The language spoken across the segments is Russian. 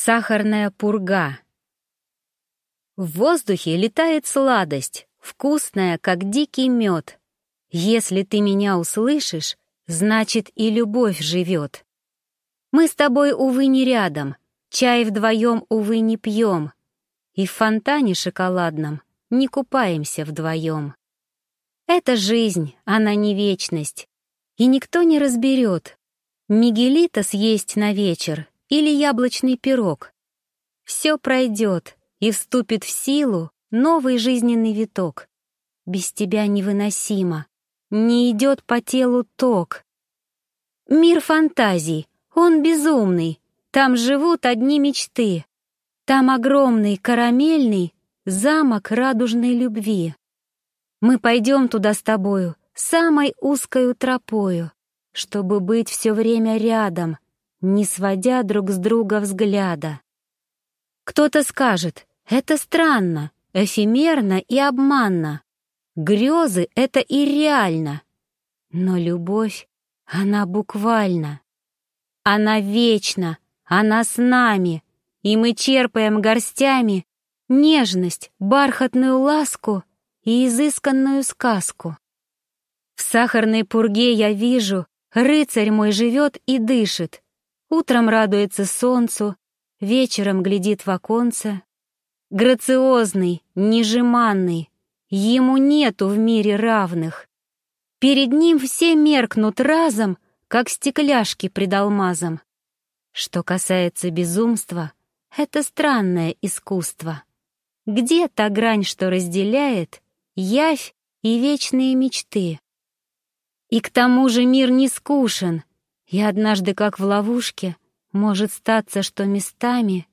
Сахарная пурга. В воздухе летает сладость, вкусная, как дикий мед. Если ты меня услышишь, значит и любовь живет. Мы с тобой, увы, не рядом, чай вдвоем, увы, не пьем, и в фонтане шоколадном не купаемся вдвоем. Это жизнь, она не вечность, и никто не разберет. Мигелита съесть на вечер или яблочный пирог. Все пройдет, и вступит в силу новый жизненный виток. Без тебя невыносимо, не идет по телу ток. Мир фантазий, он безумный, там живут одни мечты. Там огромный, карамельный замок радужной любви. Мы пойдем туда с тобою, самой узкою тропою, чтобы быть все время рядом — не сводя друг с друга взгляда. Кто-то скажет, это странно, эфемерно и обманно. Грезы — это и реально. Но любовь, она буквально. Она вечна, она с нами, и мы черпаем горстями нежность, бархатную ласку и изысканную сказку. В сахарной пурге я вижу, рыцарь мой живет и дышит, Утром радуется солнцу, вечером глядит в оконце. Грациозный, нежеманный, ему нету в мире равных. Перед ним все меркнут разом, как стекляшки пред алмазом. Что касается безумства, это странное искусство. Где та грань, что разделяет явь и вечные мечты? И к тому же мир не скушен, и однажды, как в ловушке, может статься, что местами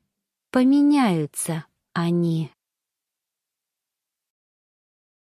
поменяются они.